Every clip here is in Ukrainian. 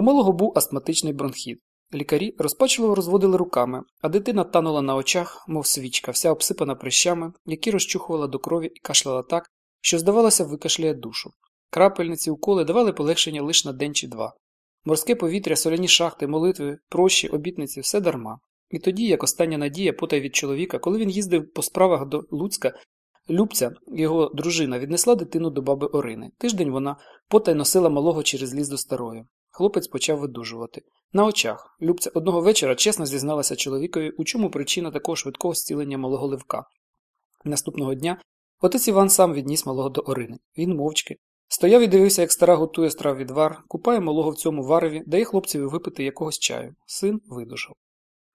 У малого був астматичний бронхіт. Лікарі розпачливо розводили руками, а дитина танула на очах, мов свічка, вся обсипана прищами, які розчухувала до крові і кашляла так, що, здавалося, викашляє душу. Крапельниці, уколи давали полегшення лише на день чи два. Морське повітря, соляні шахти, молитви, прощі, обітниці все дарма. І тоді, як остання надія потай від чоловіка, коли він їздив по справах до Луцька, Любця, його дружина, віднесла дитину до баби Орини. Тиждень вона потай носила малого через ліс до старої. Хлопець почав видужувати. На очах. Любця одного вечора чесно зізналася чоловікові, у чому причина такого швидкого зцілення малого ливка. Наступного дня отець Іван сам відніс малого до Орини. Він мовчки. Стояв і дивився, як стара готує страв відвар, купає малого в цьому вареві, дає хлопцеві випити якогось чаю. Син видужав.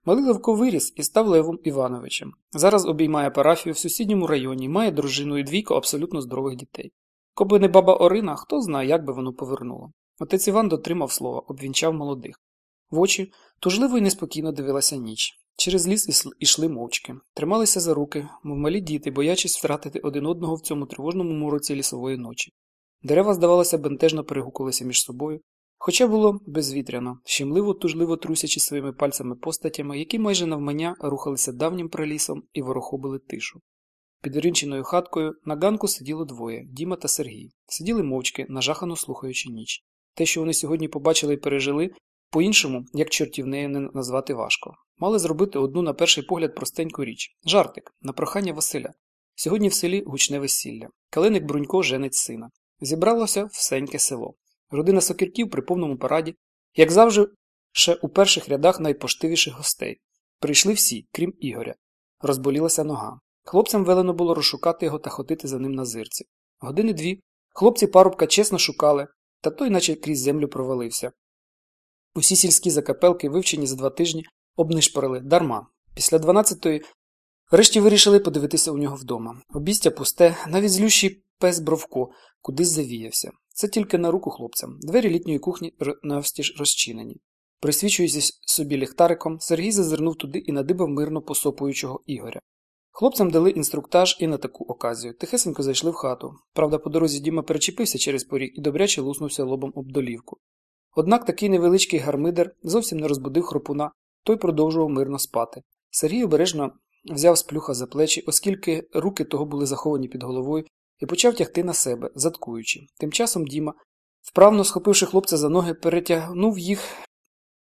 Малий Левко виріс і став Левом Івановичем. Зараз обіймає парафію в сусідньому районі, має дружину і двійко абсолютно здорових дітей. Коби не баба Орина, хто знає, як би воно повернуло. Отець Іван дотримав слова, обвінчав молодих. В очі тужливо і неспокійно дивилася ніч. Через ліс ішли мовчки, трималися за руки, мов малі діти, боячись втратити один одного в цьому тривожному мороці лісової ночі. Дерева, здавалося, бентежно перегукувалися між собою, хоча було безвітряно, щемливо тужливо трусячи своїми пальцями постатями, які майже навмання рухалися давнім прилісом і ворохобили тишу. Під ринченою хаткою на ганку сиділо двоє Діма та Сергій. Сиділи мовчки, нажахано слухаючи ніч. Те, що вони сьогодні побачили і пережили, по-іншому, як чортів нею не назвати важко. Мали зробити одну, на перший погляд, простеньку річ жартик, на прохання Василя. Сьогодні в селі гучне весілля. Калиник Брунько женить сина. Зібралося всеньке село. Родина сокірків при повному параді, як завжди, ще у перших рядах найпоштивіших гостей. Прийшли всі, крім Ігоря. Розболілася нога. Хлопцям велено було розшукати його та ходити за ним на зирці. Години дві хлопці парубка чесно шукали, та той наче крізь землю провалився. Усі сільські закапелки, вивчені за два тижні, обнишпорили дарма. Після дванадцятої врешті вирішили подивитися у нього вдома. Обістя пусте, навіть злющий пес Бровко кудись завіявся. Це тільки на руку хлопцям. Двері літньої кухні навстіж розчинені. Присвічуючись собі ліхтариком, Сергій зазирнув туди і надибав мирно посопуючого Ігоря. Хлопцям дали інструктаж і на таку оказію. Тихесенько зайшли в хату. Правда, по дорозі Діма перечепився через поріг і добряче луснувся лобом об долівку. Однак такий невеличкий гармидер зовсім не розбудив хропуна, той продовжував мирно спати. Сергій обережно взяв з плюха за плечі, оскільки руки того були заховані під головою, і почав тягти на себе, заткуючи. Тим часом Діма, вправно схопивши хлопця за ноги, перетягнув їх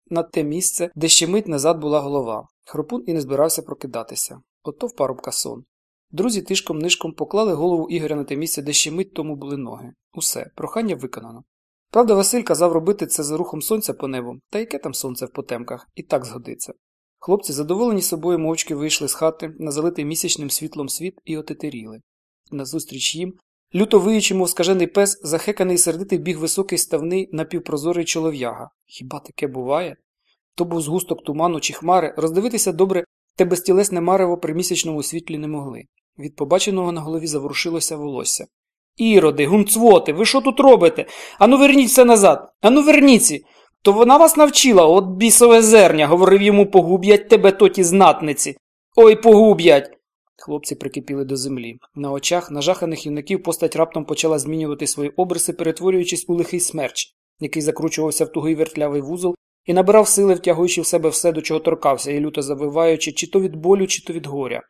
на те місце, де ще мить назад була голова. Хропун і не збирався прокидатися. Ото в парубка сон. Друзі тишком нишком поклали голову Ігоря на те місце, де ще мить тому були ноги. Усе, прохання виконано. Правда, Василь казав робити це за рухом сонця по небу, та яке там сонце в потемках, і так згодиться. Хлопці, задоволені собою, мовчки вийшли з хати на залитий місячним світлом світ і отетеріли. Назустріч їм, люто виючи, мов скажений пес, захеканий сердитий біг високий ставний напівпрозорий чолов'яга. Хіба таке буває? То був згусток туману чи хмари, роздивитися добре те безтілесне марево при місячному світлі не могли. Від побаченого на голові заворушилося волосся. Іроди, гунцвоти, ви що тут робите? Ану верніться назад, ану верніться. То вона вас навчила, от бісове зерня, говорив йому, погуб'ять тебе тоті знатниці. Ой, погуб'ять. Хлопці прикипіли до землі. На очах нажаханих юнаків постать раптом почала змінювати свої обриси, перетворюючись у лихий смерч, який закручувався в тугий вертлявий вузол і набирав сили, втягуючи в себе все, до чого торкався, і люто завиваючи, чи то від болю, чи то від горя.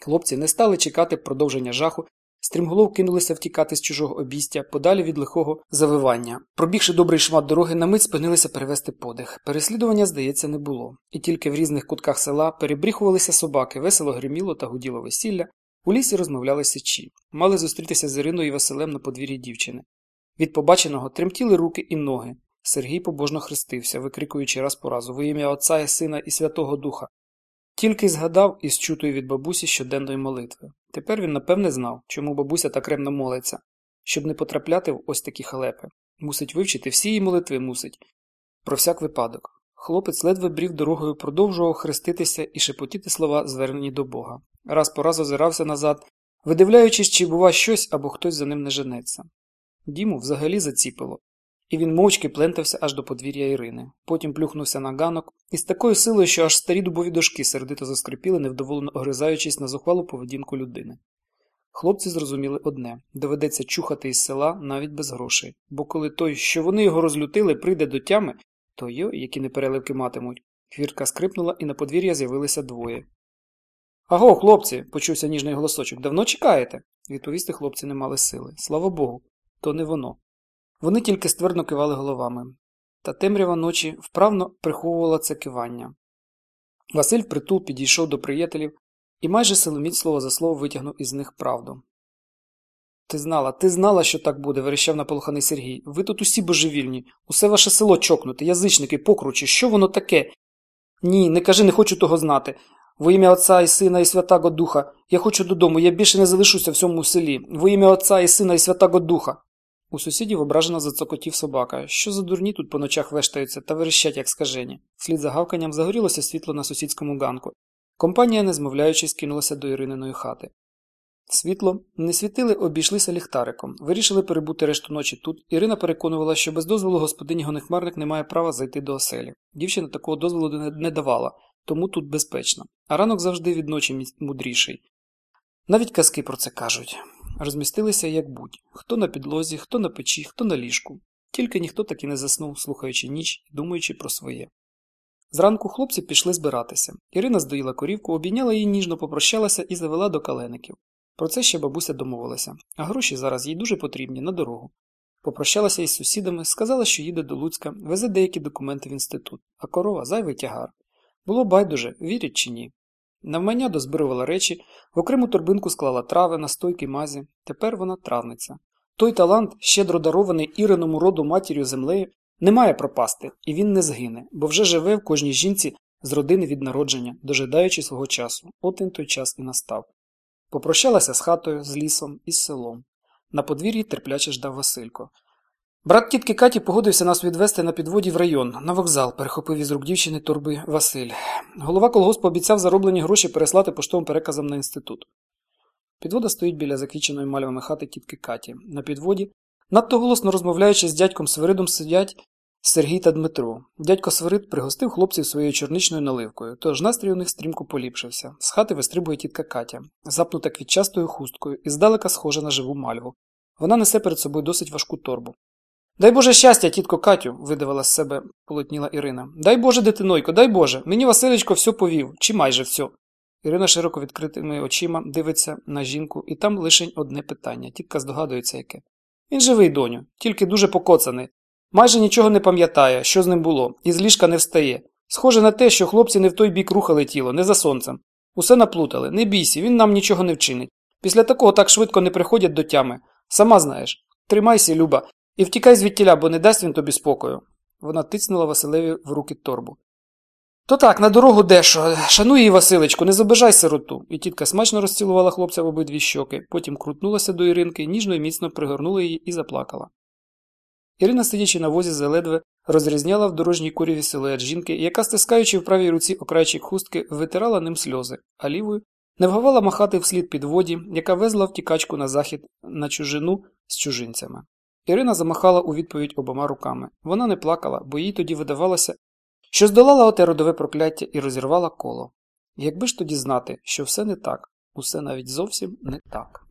Хлопці не стали чекати продовження жаху, стрімголов кинулися втікати з чужого обістя, подалі від лихого завивання. Пробігши добрий шмат дороги, на мить спинилися перевести подих. Переслідування, здається, не було. І тільки в різних кутках села перебріхувалися собаки, весело гриміло та гуділо весілля, у лісі розмовляли сичі. Мали зустрітися з Іриною і Василем на подвір'ї дівчини. Від побаченого тремтіли руки і ноги. Сергій побожно хрестився, викрикуючи раз по разу во ім'я Отця і Сина і Святого Духа. Тільки згадав із чутої від бабусі щоденної молитви. Тепер він напевне знав, чому бабуся так ревно молиться, щоб не потрапляти в ось такі халепи. Мусить вивчити всі її молитви мусить. Про всяк випадок. Хлопець ледве брів дорогою, продовжував хреститися і шепотіти слова, звернені до Бога. Раз по раз озирався назад, видивляючись, чи бува щось або хтось за ним не женеться. Діму взагалі заціпило і він мовчки плентався аж до подвір'я Ірини. Потім плюхнувся на ганок із такою силою, що аж старі дубові дошки сердито заскрипіли, невдоволено огризаючись на зухвалу поведінку людини. Хлопці зрозуміли одне доведеться чухати із села навіть без грошей, бо коли той, що вони його розлютили, прийде до тями, то йой, які непереливки матимуть. Хвіртка скрипнула, і на подвір'я з'явилися двоє. Аго, хлопці, почувся ніжний голосочок, давно чекаєте? Відповісти хлопці не мали сили. Слава Богу, то не воно. Вони тільки ствердно кивали головами. Та темрява ночі вправно приховувала це кивання. Василь впритул підійшов до приятелів і майже силоміць слово за слово витягнув із них правду. Ти знала, ти знала, що так буде, верещав наполоханий Сергій. Ви тут усі божевільні, усе ваше село чокнуте, язичники, покручі, що воно таке? Ні, не кажи, не хочу того знати. Во ім'я Отця і Сина і Святого Духа. Я хочу додому, я більше не залишуся в цьому селі. Во ім'я Отця і Сина і Святого Духа. У сусідів ображено зацокотів собака. Що за дурні тут по ночах вештаються та верещать, як скажені. Слід за гавканням загорілося світло на сусідському ганку. Компанія, не змовляючись, кинулася до Ірининої хати. Світло не світили, обійшлися ліхтариком. Вирішили перебути решту ночі тут. Ірина переконувала, що без дозволу господині Гонехмарник не має права зайти до оселі. Дівчина такого дозволу не давала, тому тут безпечно. А ранок завжди від ночі мудріший. Навіть казки про це кажуть. Розмістилися, як будь хто на підлозі, хто на печі, хто на ліжку. Тільки ніхто так і не заснув, слухаючи ніч і думаючи про своє. Зранку хлопці пішли збиратися. Ірина здоїла корівку, обійняла її ніжно, попрощалася і завела до калеників. Про це ще бабуся домовилася, а гроші зараз їй дуже потрібні на дорогу. Попрощалася із сусідами, сказала, що їде до Луцька, везе деякі документи в інститут, а корова зайвий тягар. Було байдуже, вірять чи ні. Навмання дозбирувала речі, в окрему торбинку склала трави, настойки мазі. Тепер вона травниця. Той талант, щедро дарований іриному роду матір'ю землею, не має пропасти, і він не згине, бо вже живе в кожній жінці з родини від народження, дожидаючи свого часу. От він той час і настав. Попрощалася з хатою, з лісом і з селом. На подвір'ї терпляче ждав Василько. Брат тітки Каті погодився нас відвести на підводі в район, на вокзал, перехопив із рук дівчини торби Василь. Голова колгоспу обіцяв зароблені гроші переслати поштовим переказом на інститут. Підвода стоїть біля заквіченої мальвами хати тітки Каті. На підводі, надто голосно розмовляючи з дядьком Свиридом, сидять Сергій та Дмитро. Дядько Свирид пригостив хлопців своєю чорничною наливкою, тож настрій у них стрімко поліпшився. З хати вистрибує тітка Катя, запнута квітчастою хусткою і здалека схожа на живу мальву. Вона несе перед собою досить важку торбу. Дай Боже щастя, тітко Катю, видавила з себе полотніла Ірина. Дай Боже, дитинойко, дай Боже. Мені Василечко все повів, чи майже все. Ірина широко відкритими очима дивиться на жінку, і там лише одне питання. Тітка здогадується яке. Він живий, доню, тільки дуже покоцаний. Майже нічого не пам'ятає, що з ним було, і з ліжка не встає. Схоже на те, що хлопці не в той бік рухали тіло, не за сонцем. Усе наплутали. Не бійся, він нам нічого не вчинить. Після такого так швидко не приходять до тями. Сама знаєш. Тримайся, Люба, і втікай звідтіля, бо не дасть він тобі спокою. Вона тицнула Василеві в руки торбу. То так, на дорогу дешо. Шануй її, Василечку, не забежай сироту. І тітка смачно розцілувала хлопця в обидві щоки, потім крутнулася до Іринки, ніжно і міцно пригорнула її і заплакала. Ірина, сидячи на возі, заледве розрізняла в дорожній куряві силует жінки, яка, стискаючи в правій руці окрайчик хустки, витирала ним сльози, а лівою не вгавала махати вслід підводі, яка везла втікачку на захід на чужину з чужинцями. Ірина замахала у відповідь обома руками. Вона не плакала, бо їй тоді видавалося, що здолала оте родове прокляття і розірвала коло. Якби ж тоді знати, що все не так, усе навіть зовсім не так.